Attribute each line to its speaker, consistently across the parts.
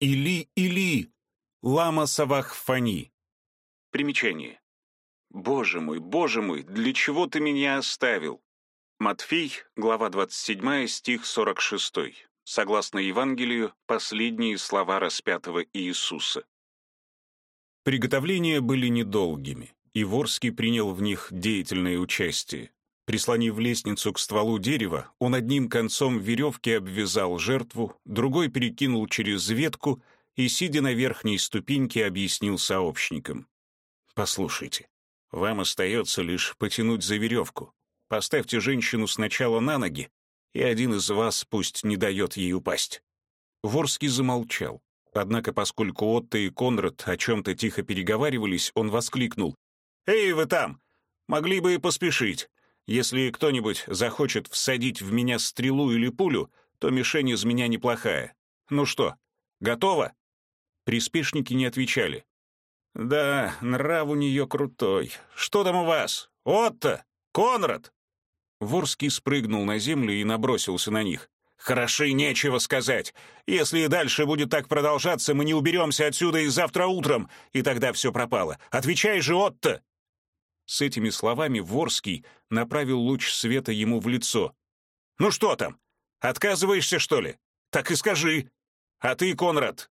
Speaker 1: Или, или, лама савахфани. Примечание. «Боже мой, боже мой, для чего ты меня оставил?» Матфей, глава 27, стих 46. Согласно Евангелию, последние слова распятого Иисуса. Приготовления были недолгими, и Ворский принял в них деятельное участие. Прислонив лестницу к стволу дерева, он одним концом веревки обвязал жертву, другой перекинул через ветку и, сидя на верхней ступеньке, объяснил сообщникам. «Послушайте, вам остается лишь потянуть за веревку. Поставьте женщину сначала на ноги, и один из вас пусть не дает ей упасть». Ворский замолчал. Однако, поскольку Отто и Конрад о чем-то тихо переговаривались, он воскликнул. «Эй, вы там! Могли бы и поспешить. Если кто-нибудь захочет всадить в меня стрелу или пулю, то мишень из меня неплохая. Ну что, готово?» Приспешники не отвечали. «Да, нрав у нее крутой. Что там у вас? Отто! Конрад!» Ворский спрыгнул на землю и набросился на них. «Хороши, нечего сказать. Если и дальше будет так продолжаться, мы не уберемся отсюда и завтра утром, и тогда все пропало. Отвечай же, Отто!» С этими словами Ворский направил луч света ему в лицо. «Ну что там? Отказываешься, что ли? Так и скажи. А ты, Конрад,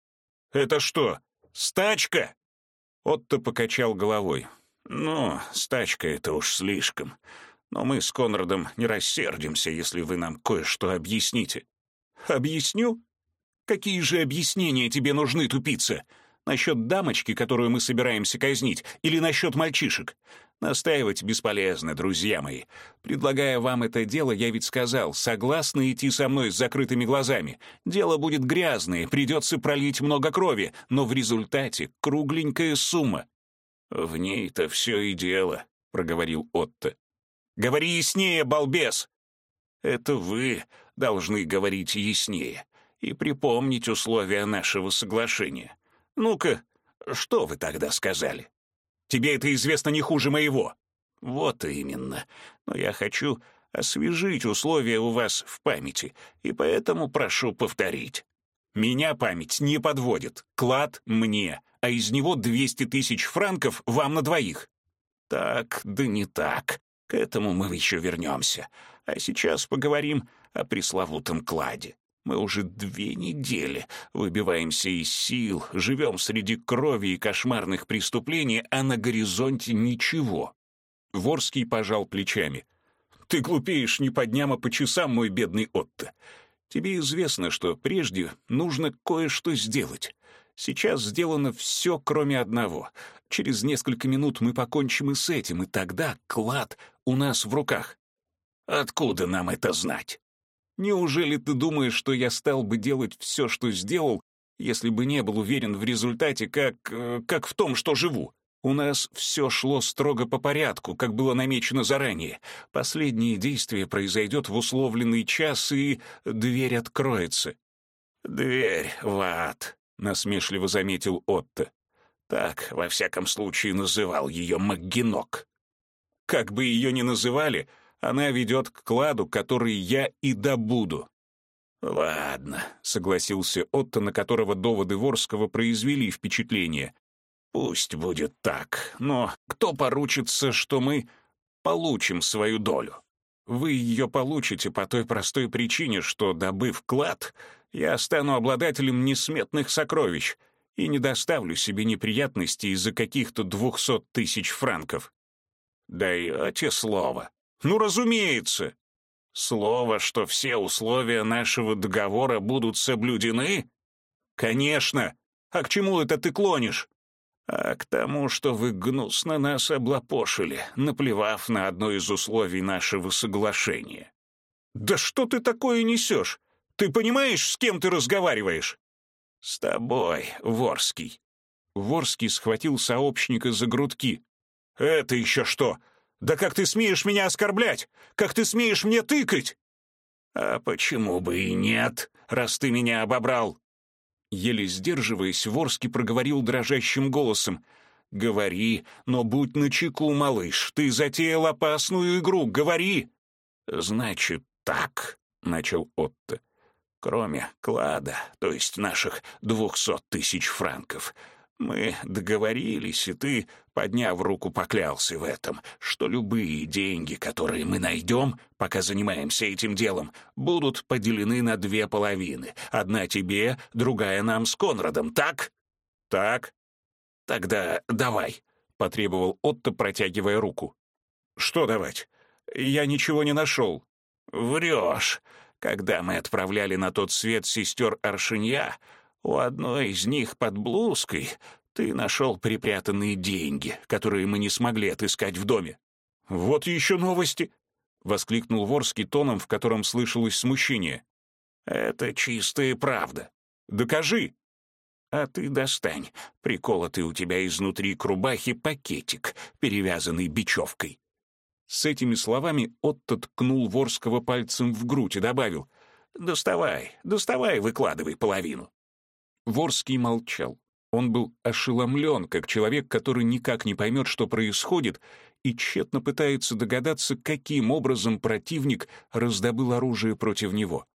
Speaker 1: это что, стачка?» Отто покачал головой. «Ну, стачка — это уж слишком. Но мы с Конрадом не рассердимся, если вы нам кое-что объясните». «Объясню? Какие же объяснения тебе нужны, тупица? Насчет дамочки, которую мы собираемся казнить, или насчет мальчишек? Настаивать бесполезно, друзья мои. Предлагая вам это дело, я ведь сказал, согласны идти со мной с закрытыми глазами. Дело будет грязное, придется пролить много крови, но в результате кругленькая сумма». «В ней-то все и дело», — проговорил Отто. «Говори яснее, балбес!» «Это вы должны говорить яснее и припомнить условия нашего соглашения. Ну-ка, что вы тогда сказали? Тебе это известно не хуже моего. Вот именно. Но я хочу освежить условия у вас в памяти, и поэтому прошу повторить. Меня память не подводит. Клад мне, а из него 200 тысяч франков вам на двоих. Так, да не так. К этому мы еще вернемся. А сейчас поговорим о пресловутом кладе. Мы уже две недели выбиваемся из сил, живем среди крови и кошмарных преступлений, а на горизонте ничего. Ворский пожал плечами. «Ты глупеешь не по дням, а по часам, мой бедный Отто. Тебе известно, что прежде нужно кое-что сделать. Сейчас сделано все, кроме одного. Через несколько минут мы покончим и с этим, и тогда клад у нас в руках. Откуда нам это знать? Неужели ты думаешь, что я стал бы делать все, что сделал, если бы не был уверен в результате, как... Э, как в том, что живу? У нас все шло строго по порядку, как было намечено заранее. Последнее действие произойдет в условленный час, и дверь откроется. «Дверь в ад», — насмешливо заметил Отто. Так, во всяком случае, называл ее Макгинок. Как бы ее ни называли, она ведет к кладу, который я и добуду». «Ладно», — согласился Отто, на которого доводы Ворского произвели впечатление. «Пусть будет так, но кто поручится, что мы получим свою долю? Вы ее получите по той простой причине, что, добыв клад, я стану обладателем несметных сокровищ и не доставлю себе неприятностей из-за каких-то двухсот тысяч франков. Даете слово?» Ну, разумеется. Слово, что все условия нашего договора будут соблюдены? Конечно. А к чему это ты клонишь? А к тому, что вы гнусно нас облапошили, наплевав на одно из условий нашего соглашения. Да что ты такое несешь? Ты понимаешь, с кем ты разговариваешь? С тобой, Ворский. Ворский схватил сообщника за грудки. Это еще что? Да как ты смеешь меня оскорблять? Как ты смеешь мне тыкать?» «А почему бы и нет, раз ты меня обобрал?» Еле сдерживаясь, Ворский проговорил дрожащим голосом. «Говори, но будь начеку, малыш, ты затеял опасную игру, говори!» «Значит так», — начал Отто.
Speaker 2: Кроме клада, то есть наших двухсот тысяч франков. Мы договорились, и ты, подняв руку, поклялся в этом, что любые деньги, которые мы найдем, пока занимаемся этим делом, будут поделены на две половины. Одна тебе, другая нам с Конрадом, так?
Speaker 1: Так.
Speaker 2: Тогда давай, — потребовал Отто, протягивая руку.
Speaker 1: Что давать? Я ничего не нашел.
Speaker 2: Врешь. Когда мы отправляли на тот свет сестер Аршинья, у одной из них под блузкой ты нашел припрятанные деньги, которые мы не смогли отыскать в доме.
Speaker 1: Вот еще новости, — воскликнул Ворский тоном, в котором слышалось смущение.
Speaker 2: Это чистая правда.
Speaker 1: Докажи.
Speaker 2: А ты достань приколотый у тебя изнутри к рубахе пакетик, перевязанный бечевкой.
Speaker 1: С этими словами Отто ткнул Ворского пальцем в грудь и добавил
Speaker 2: «Доставай, доставай, выкладывай половину».
Speaker 1: Ворский молчал. Он был ошеломлен, как человек, который никак не поймет, что происходит, и тщетно пытается догадаться, каким образом противник раздобыл оружие против него.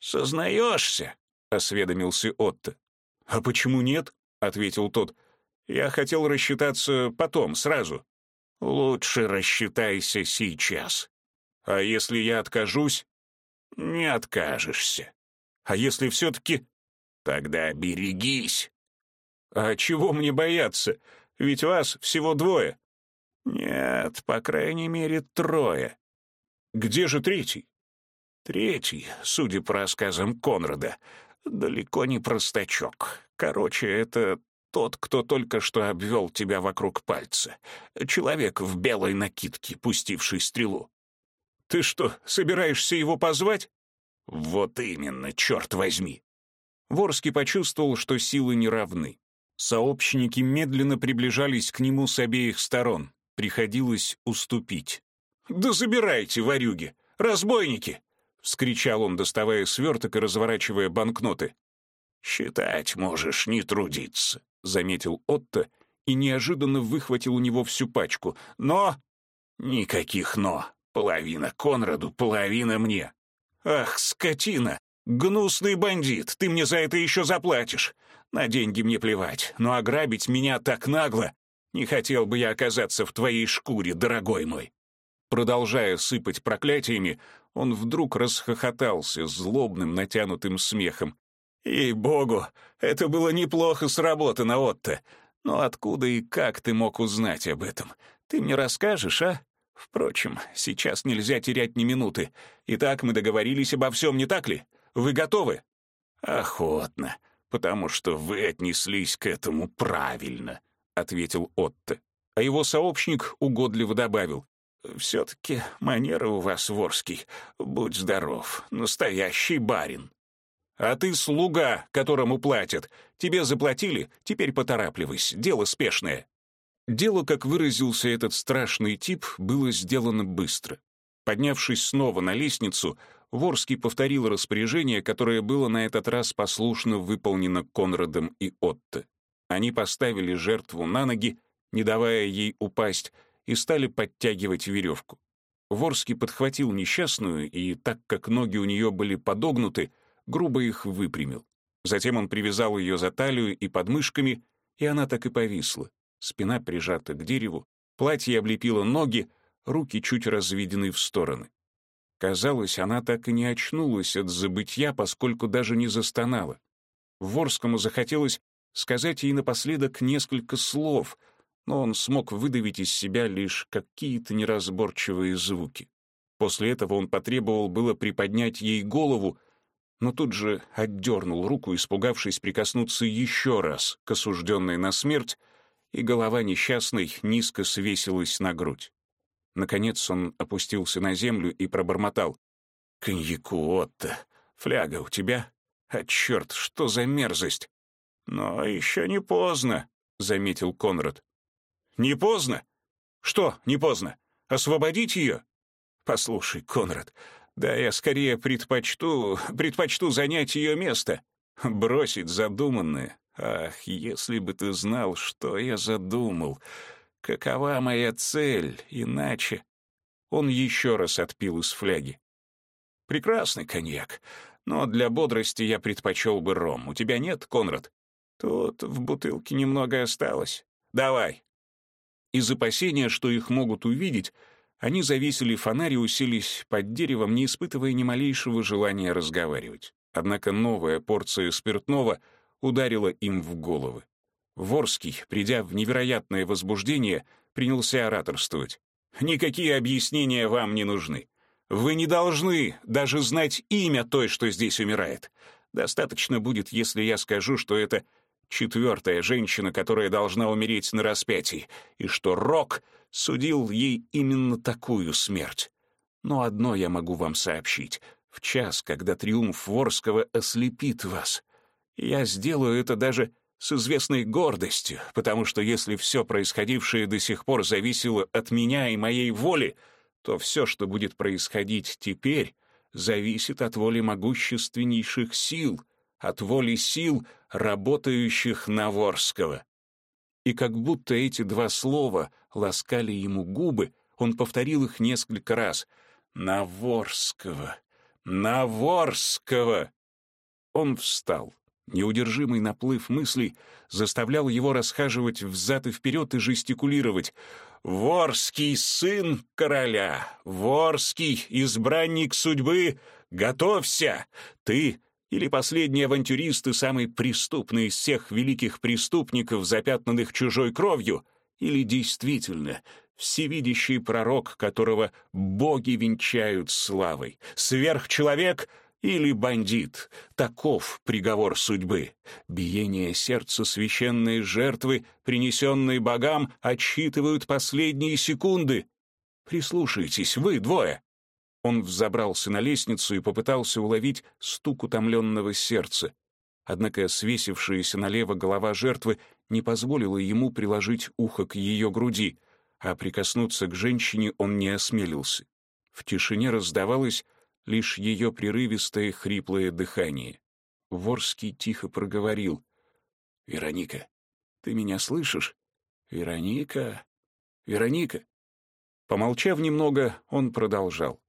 Speaker 2: «Сознаешься?» — осведомился Отто.
Speaker 1: «А почему нет?» — ответил тот. «Я хотел рассчитаться потом, сразу».
Speaker 2: Лучше рассчитайся сейчас.
Speaker 1: А если я откажусь?
Speaker 2: Не откажешься.
Speaker 1: А если все-таки...
Speaker 2: Тогда берегись.
Speaker 1: А чего мне бояться? Ведь вас всего двое.
Speaker 2: Нет, по крайней мере, трое.
Speaker 1: Где же третий?
Speaker 2: Третий, судя по рассказам Конрада, далеко не простачок. Короче, это тот, кто только что обвел тебя вокруг пальца. Человек в белой накидке, пустивший стрелу.
Speaker 1: Ты что, собираешься его позвать?
Speaker 2: Вот именно, черт возьми.
Speaker 1: Ворский почувствовал, что силы не равны. Сообщники медленно приближались к нему с обеих сторон. Приходилось уступить. «Да забирайте, ворюги! Разбойники!» — вскричал он, доставая сверток и разворачивая банкноты.
Speaker 2: «Считать можешь, не трудиться.
Speaker 1: — заметил Отто и неожиданно выхватил у него всю пачку. «Но...»
Speaker 2: «Никаких «но». Половина Конраду, половина мне».
Speaker 1: «Ах, скотина! Гнусный бандит! Ты мне за это еще заплатишь! На деньги мне плевать, но ограбить меня так нагло! Не хотел бы я оказаться в твоей шкуре, дорогой мой!» Продолжая сыпать проклятиями, он вдруг расхохотался злобным натянутым смехом. «И-богу, это было неплохо сработано, Отто. Но откуда и как ты мог узнать об этом? Ты мне расскажешь, а? Впрочем, сейчас нельзя терять ни минуты. Итак, мы договорились обо всем, не так ли? Вы готовы?»
Speaker 2: «Охотно, потому что вы отнеслись к этому правильно», — ответил Отто.
Speaker 1: А его сообщник угодливо добавил.
Speaker 2: «Все-таки манера у вас, Ворский. Будь здоров, настоящий барин».
Speaker 1: А ты слуга, которому платят. Тебе заплатили, теперь поторапливайся, дело спешное». Дело, как выразился этот страшный тип, было сделано быстро. Поднявшись снова на лестницу, Ворский повторил распоряжение, которое было на этот раз послушно выполнено Конрадом и Отто. Они поставили жертву на ноги, не давая ей упасть, и стали подтягивать веревку. Ворский подхватил несчастную, и так как ноги у нее были подогнуты, грубо их выпрямил. Затем он привязал ее за талию и подмышками, и она так и повисла. Спина прижата к дереву, платье облепило ноги, руки чуть разведены в стороны. Казалось, она так и не очнулась от забытья, поскольку даже не застонала. Ворскому захотелось сказать ей напоследок несколько слов, но он смог выдавить из себя лишь какие-то неразборчивые звуки. После этого он потребовал было приподнять ей голову, но тут же отдернул руку, испугавшись прикоснуться еще раз к осужденной на смерть, и голова несчастной низко свесилась на грудь. Наконец он опустился на землю и пробормотал. «Коньяку, Отто! Фляга у тебя? А черт, что за мерзость!» «Но еще не поздно», — заметил Конрад. «Не поздно? Что не поздно? Освободить ее?» «Послушай, Конрад, да я скорее предпочту, предпочту занять ее место. Бросить задуманное. Ах, если бы ты знал, что я задумал. Какова моя цель, иначе... Он еще раз отпил из фляги. Прекрасный коньяк, Но для бодрости я предпочел бы ром. У тебя нет, Конрад? Тут в бутылке немного осталось. Давай. Из опасения, что их могут увидеть, они завесили фонарь и уселись под деревом, не испытывая ни малейшего желания разговаривать. Однако новая порция спиртного ударила им в головы. Ворский, придя в невероятное возбуждение, принялся ораторствовать. «Никакие объяснения вам не нужны. Вы не должны даже знать имя той, что здесь умирает. Достаточно будет, если я скажу, что это четвертая женщина, которая должна умереть на распятии, и что Рок судил ей именно такую смерть. Но одно я могу вам сообщить. В час, когда триумф Ворского ослепит вас, я сделаю это даже с известной гордостью, потому что если все происходившее до сих пор зависело от меня и моей воли, то все, что будет происходить теперь, зависит от воли могущественнейших сил, от воли сил, работающих на Ворского. И как будто эти два слова ласкали ему губы, он повторил их несколько раз. «Наворского! Наворского!» Он встал. Неудержимый наплыв мыслей заставлял его расхаживать взад и вперед и жестикулировать. «Ворский сын короля! Ворский избранник судьбы! Готовься! Ты или последний авантюрист и самый преступный из всех великих преступников, запятнанных чужой кровью, или действительно всевидящий пророк, которого боги венчают славой, сверхчеловек — или бандит. Таков приговор судьбы. Биение сердца священной жертвы, принесенной богам, отсчитывают последние секунды. Прислушайтесь, вы двое. Он взобрался на лестницу и попытался уловить стук утомленного сердца. Однако свесившаяся налево голова жертвы не позволила ему приложить ухо к ее груди, а прикоснуться к женщине он не осмелился. В тишине раздавалось лишь ее прерывистое хриплое дыхание. Ворский тихо проговорил. «Вероника, ты меня слышишь? Вероника? Вероника?» Помолчав немного, он продолжал.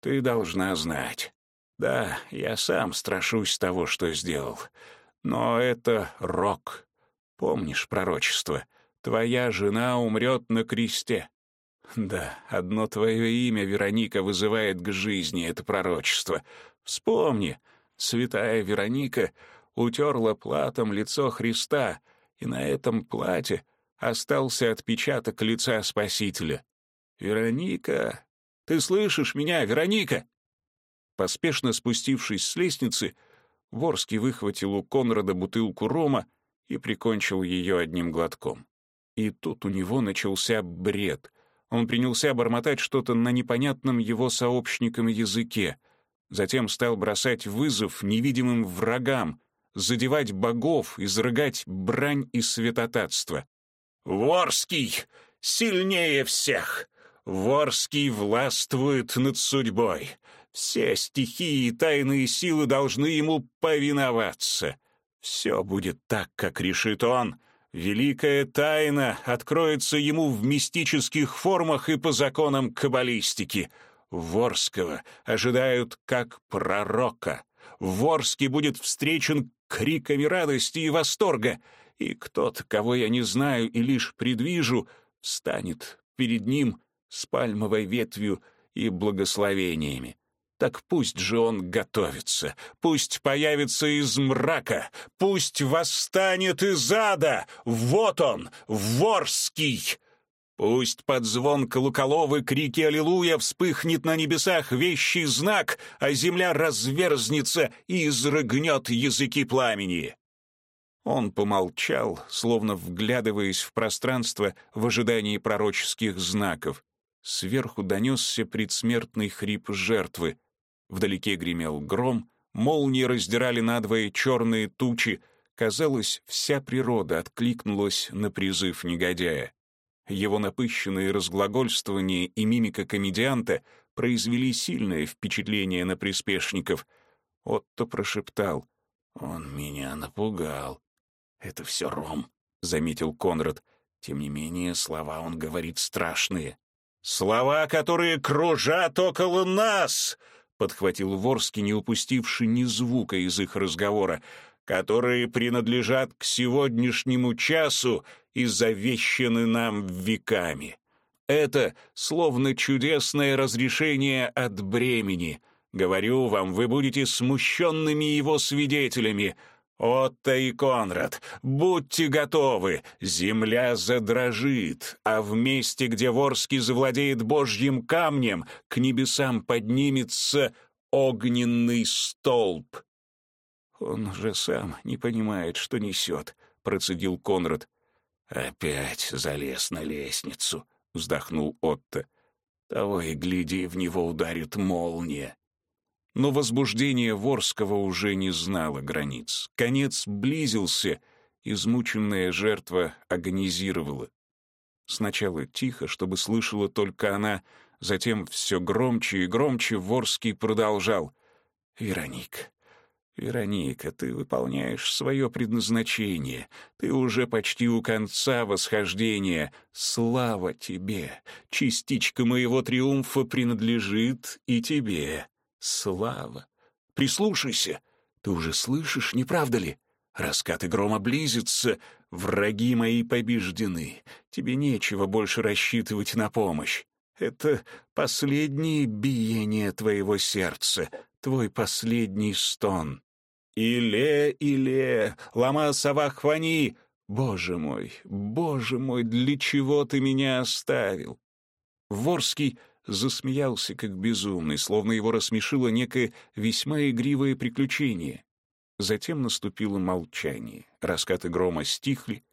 Speaker 1: «Ты должна знать. Да, я сам страшусь того, что сделал. Но это рок. Помнишь пророчество? Твоя жена умрет на кресте. Да, одно твое имя, Вероника, вызывает к жизни это пророчество. Вспомни, святая Вероника утерла платом лицо Христа, и на этом плате остался отпечаток лица Спасителя. «Вероника! Ты слышишь меня, Вероника?» Поспешно спустившись с лестницы, Ворский выхватил у Конрада бутылку рома и прикончил ее одним глотком. И тут у него начался бред — он принялся бормотать что-то на непонятном его сообщникам языке. Затем стал бросать вызов невидимым врагам, задевать богов, изрыгать брань и святотатство. «Ворский сильнее всех! Ворский властвует над судьбой! Все стихии и тайные силы должны ему повиноваться! Все будет так, как решит он!» Великая тайна откроется ему в мистических формах и по законам каббалистики. Ворского ожидают как пророка. Ворский будет встречен криками радости и восторга, и кто-то, кого я не знаю и лишь предвижу, встанет перед ним с пальмовой ветвью и благословениями. Так пусть же он готовится, пусть появится из мрака, пусть восстанет из ада. Вот он, Ворский! Пусть под звон колоколов крики «Аллилуйя» вспыхнет на небесах вещий знак, а земля разверзнется и изрыгнет языки пламени. Он помолчал, словно вглядываясь в пространство в ожидании пророческих знаков. Сверху донесся предсмертный хрип жертвы — Вдалеке гремел гром, молнии раздирали надвое черные тучи. Казалось, вся природа откликнулась на призыв негодяя. Его напыщенные разглагольствования и мимика комедианта произвели сильное впечатление на приспешников. Отто прошептал. «Он меня напугал». «Это все Ром», — заметил Конрад. Тем не менее, слова он говорит страшные. «Слова, которые кружат около нас!» Подхватил Ворский, не упустивший ни звука из их разговора, которые принадлежат к сегодняшнему часу и завещаны нам веками. Это словно чудесное разрешение от бремени. Говорю вам, вы будете смущенными его свидетелями. Отто и Конрад, будьте готовы, земля задрожит, а в месте, где Ворский завладеет Божьим камнем, к небесам поднимется огненный столб. «Он же сам не понимает, что несет», — процедил Конрад.
Speaker 2: «Опять залез на лестницу», — вздохнул Отто.
Speaker 1: «Того и гляди, в него ударит молния». Но возбуждение Ворского уже не знало границ. Конец близился, измученная жертва агонизировала. Сначала тихо, чтобы слышала только она, затем все громче и громче Ворский продолжал. «Вероник, «Вероника, ты выполняешь свое предназначение. Ты уже почти у конца восхождения. Слава тебе! Частичка моего триумфа принадлежит и тебе. Слава! Прислушайся! Ты уже слышишь, не правда ли? Раскаты грома близятся, враги мои побеждены. Тебе нечего больше рассчитывать на помощь. Это последнее биение твоего сердца, твой последний стон. Иле, Иле, лама савахвани, Боже мой, Боже мой, для чего ты меня оставил? Ворский засмеялся как безумный, словно его рассмешило некое весьма игривое приключение. Затем наступило молчание. Раскаты грома стихли.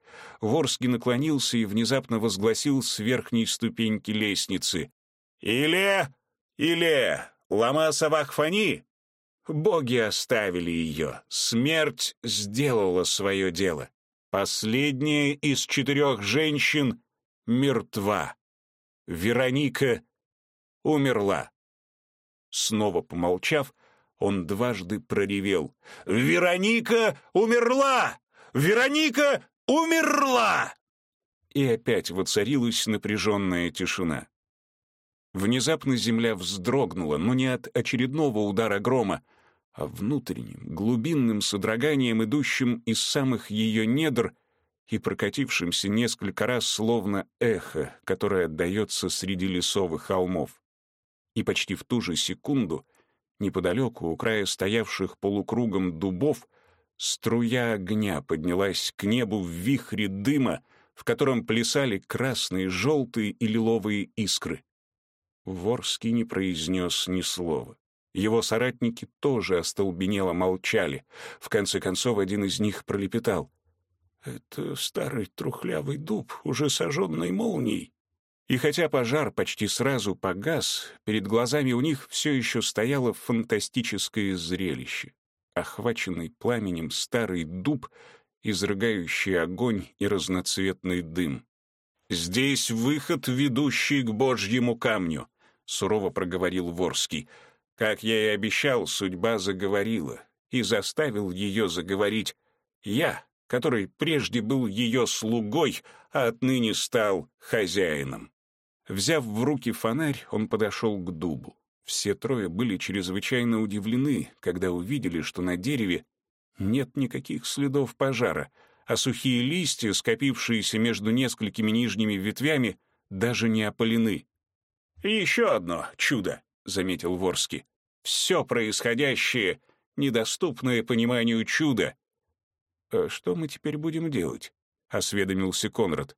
Speaker 1: Ворский наклонился и внезапно возгласил с верхней ступеньки лестницы. «Иле! Иле! Лама Савахфани!» Боги оставили ее. Смерть сделала свое дело. Последняя из четырех женщин мертва. Вероника умерла. Снова помолчав, он дважды проревел. «Вероника умерла! Вероника умерла!» И опять воцарилась напряженная тишина. Внезапно земля вздрогнула, но не от очередного удара грома, а внутренним, глубинным содроганием, идущим из самых ее недр и прокатившимся несколько раз словно эхо, которое отдается среди лесовых холмов. И почти в ту же секунду, неподалеку, у края стоявших полукругом дубов, струя огня поднялась к небу в вихре дыма, в котором плясали красные, желтые и лиловые искры. Ворский не произнес ни слова. Его соратники тоже остолбенело молчали. В конце концов, один из них пролепетал. «Это старый трухлявый дуб, уже сожженный молнией». И хотя пожар почти сразу погас, перед глазами у них все еще стояло фантастическое зрелище. Охваченный пламенем старый дуб, изрыгающий огонь и разноцветный дым. «Здесь выход, ведущий к Божьему камню сурово проговорил Ворский. Как я и обещал, судьба заговорила и заставил ее заговорить я, который прежде был ее слугой, а отныне стал хозяином. Взяв в руки фонарь, он подошел к дубу. Все трое были чрезвычайно удивлены, когда увидели, что на дереве нет никаких следов пожара, а сухие листья, скопившиеся между несколькими нижними ветвями, даже не опалены. «Еще одно чудо», — заметил Ворский. «Все происходящее, недоступное пониманию чуда». «А что мы теперь будем делать?» — осведомился Конрад.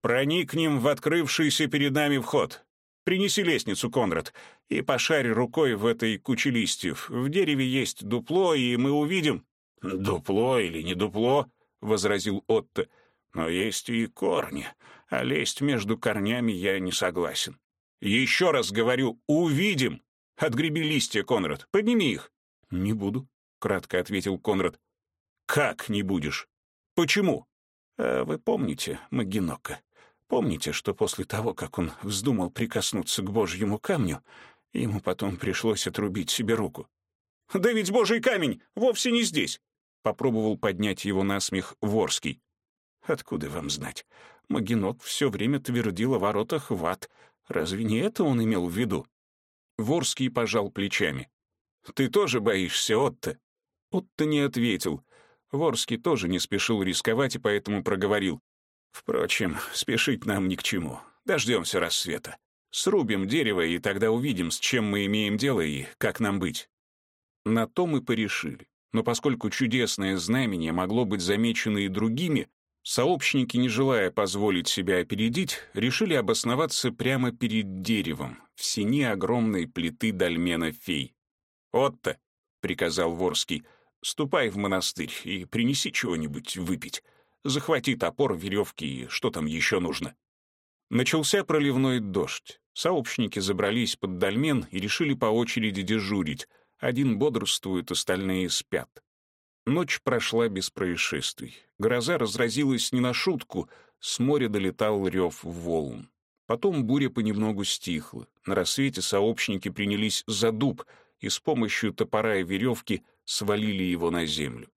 Speaker 1: «Проникнем в открывшийся перед нами вход. Принеси лестницу, Конрад, и пошарь рукой в этой куче листьев. В дереве есть дупло, и мы увидим...» «Дупло или не дупло?» — возразил Отто. «Но есть и корни, а лезть между корнями я не согласен. Еще раз говорю, увидим. Отгреби листья, Конрад, подними их. Не буду, кратко ответил Конрад. Как не будешь? Почему? А вы помните Магинока? Помните, что после того, как он вздумал прикоснуться к Божьему камню, ему потом пришлось отрубить себе руку? Да ведь Божий камень вовсе не здесь. Попробовал поднять его на смех Ворский. Откуда вам знать? Магинок все время твердил о воротах в ад, Разве не это он имел в виду? Ворский пожал плечами. Ты тоже боишься, Отто?» Отто не ответил. Ворский тоже не спешил рисковать и поэтому проговорил. «Впрочем, спешить нам ни к чему. Дождемся рассвета. Срубим дерево, и тогда увидим, с чем мы имеем дело и как нам быть». На то мы порешили. Но поскольку чудесное знамение могло быть замечено и другими, сообщники, не желая позволить себя опередить, решили обосноваться прямо перед деревом, в сине огромной плиты дольмена фей. «Отто», — приказал Ворский, — «ступай в монастырь и принеси чего-нибудь выпить. Захвати топор, веревки и что там еще нужно». Начался проливной дождь. Сообщники забрались под дольмен и решили по очереди дежурить. Один бодрствует, остальные спят. Ночь прошла без происшествий. Гроза разразилась не на шутку, с моря долетал рев волн. Потом буря понемногу стихла. На рассвете сообщники принялись за дуб и с помощью топора и веревки свалили его на землю.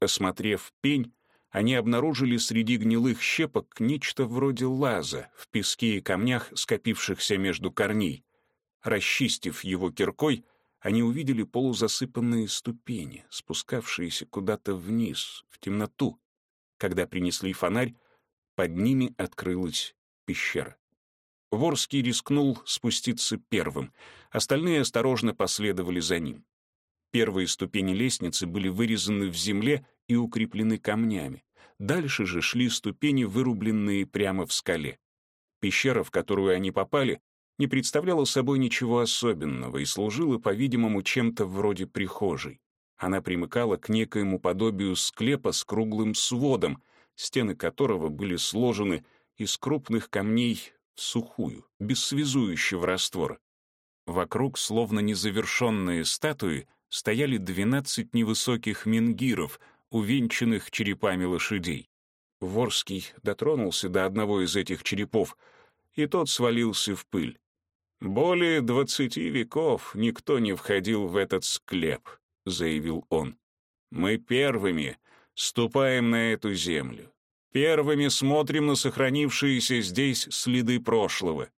Speaker 1: Осмотрев пень, они обнаружили среди гнилых щепок нечто вроде лаза в песке и камнях, скопившихся между корней. Расчистив его киркой, они увидели полузасыпанные ступени, спускавшиеся куда-то вниз, в темноту. Когда принесли фонарь, под ними открылась пещера. Ворский рискнул спуститься первым, остальные осторожно последовали за ним. Первые ступени лестницы были вырезаны в земле и укреплены камнями. Дальше же шли ступени, вырубленные прямо в скале. Пещера, в которую они попали, не представляла собой ничего особенного и служила, по-видимому, чем-то вроде прихожей. Она примыкала к некоему подобию склепа с круглым сводом, стены которого были сложены из крупных камней в сухую, без связующего раствора. Вокруг, словно незавершенные статуи, стояли двенадцать невысоких менгиров, увенчанных черепами лошадей. Ворский дотронулся до одного из этих черепов, и тот свалился в пыль. «Более двадцати веков никто не входил в этот склеп», — заявил он. «Мы первыми ступаем на эту землю. Первыми смотрим на сохранившиеся здесь следы прошлого».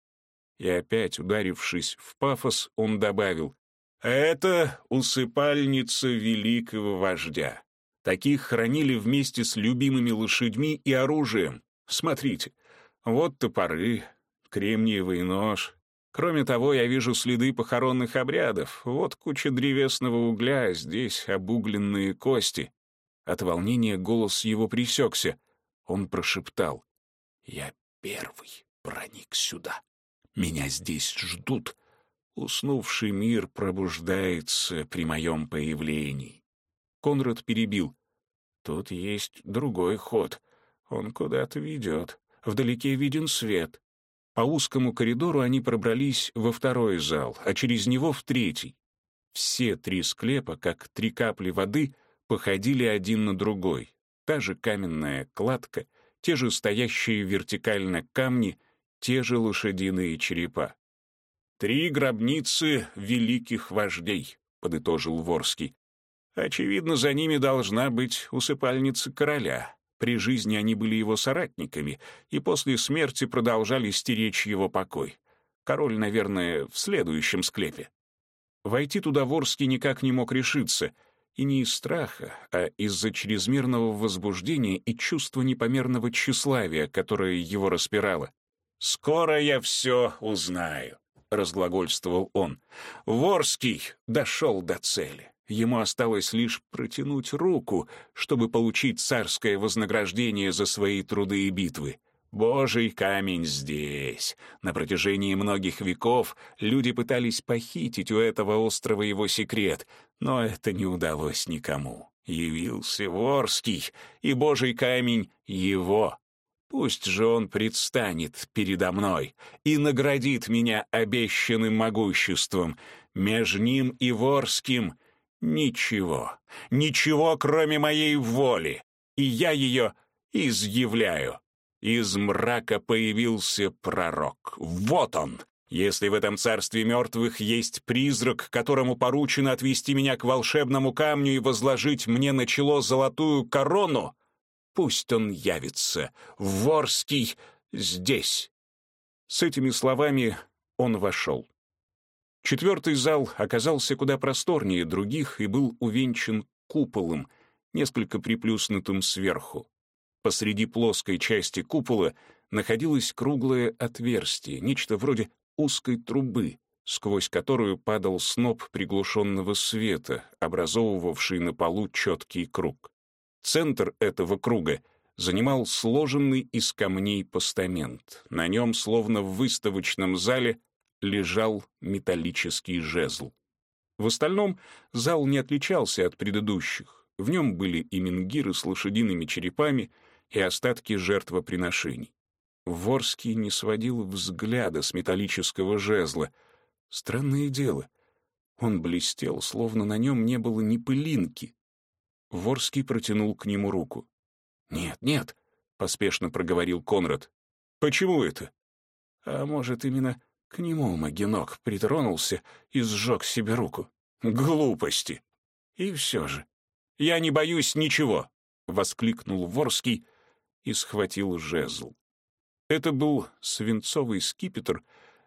Speaker 1: И опять, ударившись в пафос, он добавил, «Это усыпальница великого вождя. Таких хранили вместе с любимыми лошадьми и оружием. Смотрите, вот топоры, кремниевый нож, Кроме того, я вижу следы похоронных обрядов. Вот куча древесного угля, здесь обугленные кости. От волнения голос его присекся. Он прошептал. «Я первый проник сюда. Меня здесь ждут. Уснувший мир пробуждается при моем появлении». Конрад перебил. «Тут есть другой ход. Он куда-то ведет. Вдалеке виден свет. По узкому коридору они пробрались во второй зал, а через него в третий. Все три склепа, как три капли воды, походили один на другой. Та же каменная кладка, те же стоящие вертикально камни, те же лошадиные черепа. «Три гробницы великих вождей», — подытожил Ворский. «Очевидно, за ними должна быть усыпальница короля. При жизни они были его соратниками, и после смерти продолжали стеречь его покой. Король, наверное, в следующем склепе. Войти туда Ворский никак не мог решиться, и не из страха, а из-за чрезмерного возбуждения и чувства непомерного тщеславия, которое его распирало. «Скоро я все узнаю», — разглагольствовал он. «Ворский дошел до цели. Ему осталось лишь протянуть руку, чтобы получить царское вознаграждение за свои труды и битвы. Божий камень здесь. На протяжении многих веков люди пытались похитить у этого острова его секрет, но это не удалось никому. Явился Ворский, и Божий камень — его. Пусть же он предстанет передо мной и наградит меня обещанным могуществом. Меж ним и Ворским — Ничего, ничего, кроме моей воли, и я ее изъявляю. Из мрака появился пророк. Вот он! Если в этом царстве мертвых есть призрак, которому поручено отвести меня к волшебному камню и возложить мне на чело золотую корону, пусть он явится, Ворский, здесь. С этими словами он вошел. Четвертый зал оказался куда просторнее других и был увенчан куполом, несколько приплюснутым сверху. Посреди плоской части купола находилось круглое отверстие, нечто вроде узкой трубы, сквозь которую падал сноп приглушенного света, образовывавший на полу четкий круг. Центр этого круга занимал сложенный из камней постамент. На нем, словно в выставочном зале, лежал металлический жезл. В остальном зал не отличался от предыдущих. В нем были и менгиры с лошадиными черепами, и остатки жертвоприношений. Ворский не сводил взгляда с металлического жезла. Странное дело. Он блестел, словно на нем не было ни пылинки. Ворский протянул к нему руку. «Нет, нет», — поспешно проговорил Конрад. «Почему это?» «А может, именно к нему Магинок притронулся и сжег себе руку. Глупости. И все же. «Я не боюсь ничего!» — воскликнул Ворский и схватил жезл. Это был свинцовый скипетр,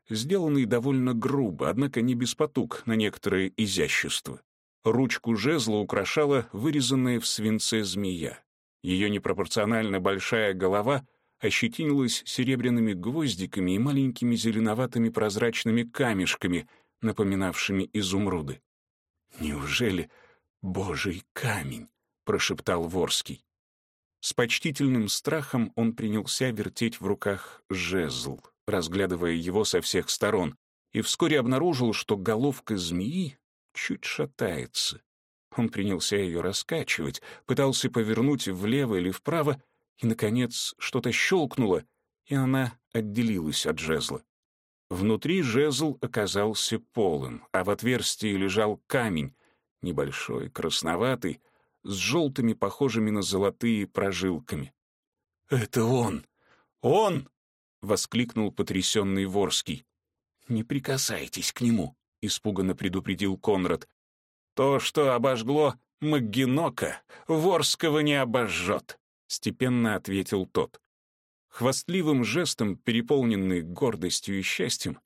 Speaker 1: сделанный довольно грубо, однако не без потуг на некоторое изящество. Ручку жезла украшала вырезанная в свинце змея. Ее непропорционально большая голова — ощетинилась серебряными гвоздиками и маленькими зеленоватыми прозрачными камешками, напоминавшими изумруды. «Неужели божий камень?» — прошептал Ворский. С почтительным страхом он принялся вертеть в руках жезл, разглядывая его со всех сторон, и вскоре обнаружил, что головка змеи чуть шатается. Он принялся ее раскачивать, пытался повернуть влево или вправо, и, наконец, что-то щелкнуло, и она отделилась от жезла. Внутри жезл оказался полым, а в отверстии лежал камень, небольшой, красноватый, с желтыми, похожими на золотые прожилками. «Это он! Он!» — воскликнул потрясенный Ворский. «Не прикасайтесь к нему», — испуганно предупредил Конрад. «То, что обожгло Магинока, Ворского не обожжет» степенно ответил тот. Хвастливым жестом, переполненный гордостью и счастьем,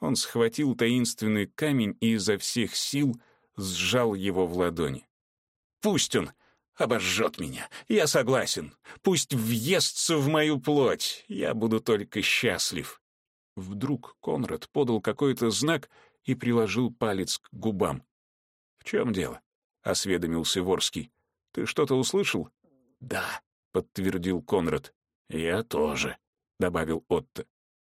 Speaker 1: он схватил таинственный камень и изо всех сил сжал его в ладони. «Пусть он обожжет меня, я согласен. Пусть въестся в мою плоть, я буду только счастлив». Вдруг Конрад подал какой-то знак и приложил палец к губам. «В чем дело?» — осведомился Ворский. «Ты что-то услышал?» «Да», — подтвердил Конрад. «Я тоже», — добавил Отто.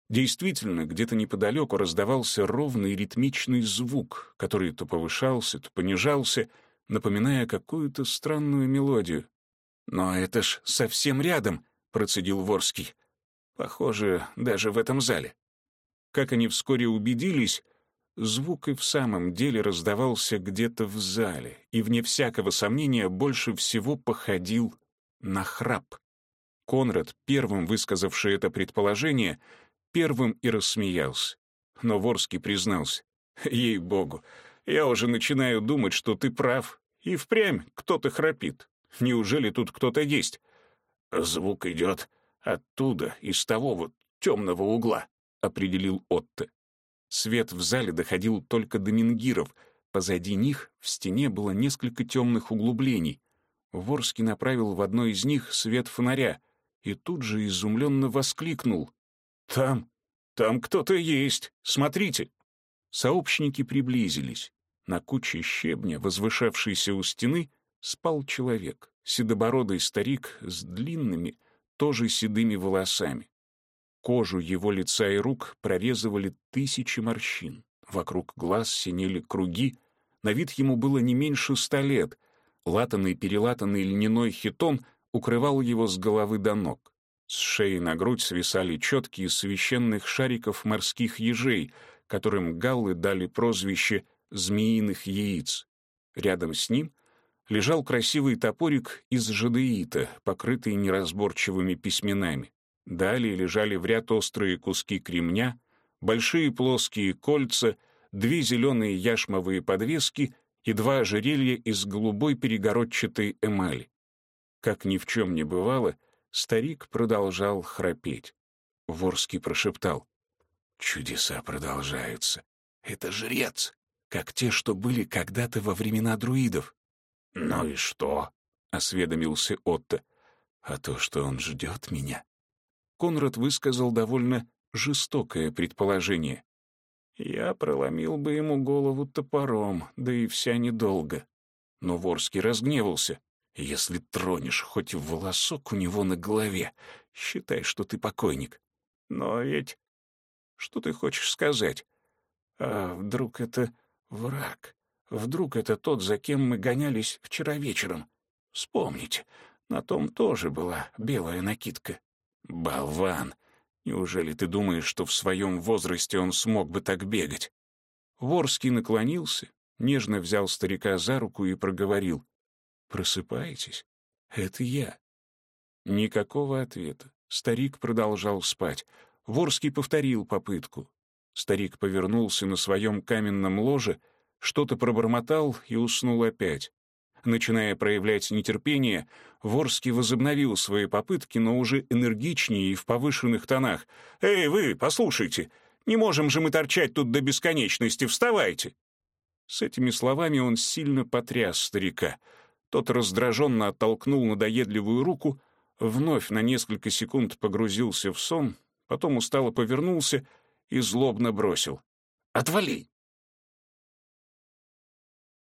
Speaker 1: Действительно, где-то неподалеку раздавался ровный ритмичный звук, который то повышался, то понижался, напоминая какую-то странную мелодию. «Но это ж совсем рядом», — процедил Ворский. «Похоже, даже в этом зале». Как они вскоре убедились, звук и в самом деле раздавался где-то в зале, и, вне всякого сомнения, больше всего походил на храп. Конрад, первым высказавший это предположение, первым и рассмеялся. Но Ворский признался. «Ей-богу, я уже начинаю думать, что ты прав. И впрямь кто-то храпит. Неужели тут кто-то есть?» «Звук идет оттуда, из того вот темного угла», — определил Отто. Свет в зале доходил только до мингиров. Позади них в стене было несколько темных углублений, Ворский направил в одно из них свет фонаря и тут же изумленно воскликнул. «Там, там кто-то есть! Смотрите!» Сообщники приблизились. На куче щебня, возвышавшейся у стены, спал человек, седобородый старик с длинными, тоже седыми волосами. Кожу его лица и рук прорезывали тысячи морщин. Вокруг глаз синели круги. На вид ему было не меньше ста лет, Латанный-перелатанный льняной хитон укрывал его с головы до ног. С шеи на грудь свисали четки из священных шариков морских ежей, которым галлы дали прозвище «змеиных яиц». Рядом с ним лежал красивый топорик из жадеита, покрытый неразборчивыми письменами. Далее лежали в ряд острые куски кремня, большие плоские кольца, две зеленые яшмовые подвески — и два ожерелья из голубой перегородчатой эмали. Как ни в чем не бывало, старик продолжал храпеть. Ворский прошептал. «Чудеса продолжаются.
Speaker 2: Это жрец,
Speaker 1: как те, что были когда-то во времена друидов.
Speaker 2: «Ну и что?»
Speaker 1: — осведомился Отто. «А то, что он ждет меня». Конрад высказал довольно жестокое предположение. Я проломил бы ему голову топором, да и вся недолго. Но Ворский разгневался. Если тронешь хоть волосок у него на голове, считай, что ты покойник. Но ведь... Что ты хочешь сказать? А вдруг это враг? Вдруг это тот, за кем мы гонялись вчера вечером? Вспомните, на том тоже была белая накидка. Болван! Неужели ты думаешь, что в своем возрасте он смог бы так бегать? Ворский наклонился, нежно взял старика за руку и проговорил. «Просыпаетесь? Это я». Никакого ответа. Старик продолжал спать. Ворский повторил попытку. Старик повернулся на своем каменном ложе, что-то пробормотал и уснул опять. Начиная проявлять нетерпение, Ворский возобновил свои попытки, но уже энергичнее и в повышенных тонах. «Эй, вы, послушайте! Не можем же мы торчать тут до бесконечности! Вставайте!» С этими словами он сильно потряс старика. Тот раздраженно оттолкнул надоедливую руку, вновь на несколько секунд погрузился в сон, потом устало повернулся и злобно бросил. «Отвали!